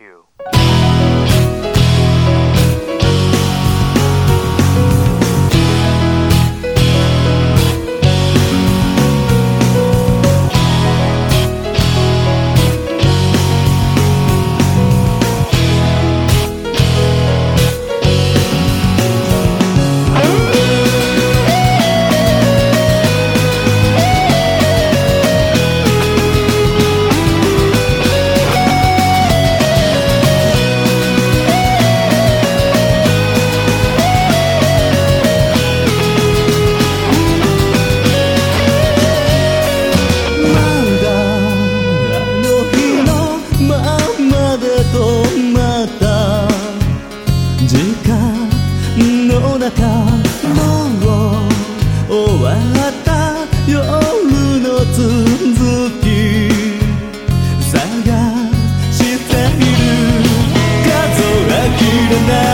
you. った夜の続き探している。数えきれない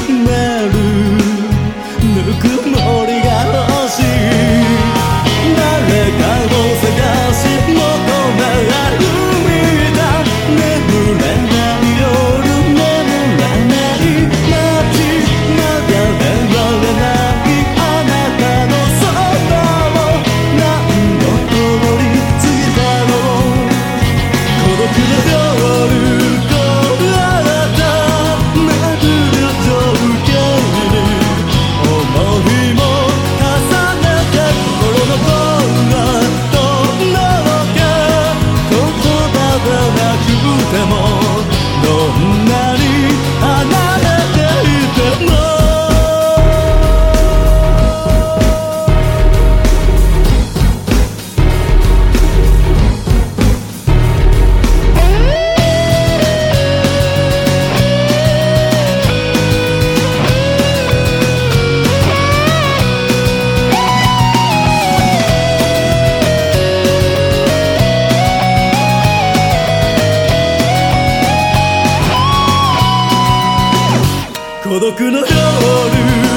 的梦。孤独の夜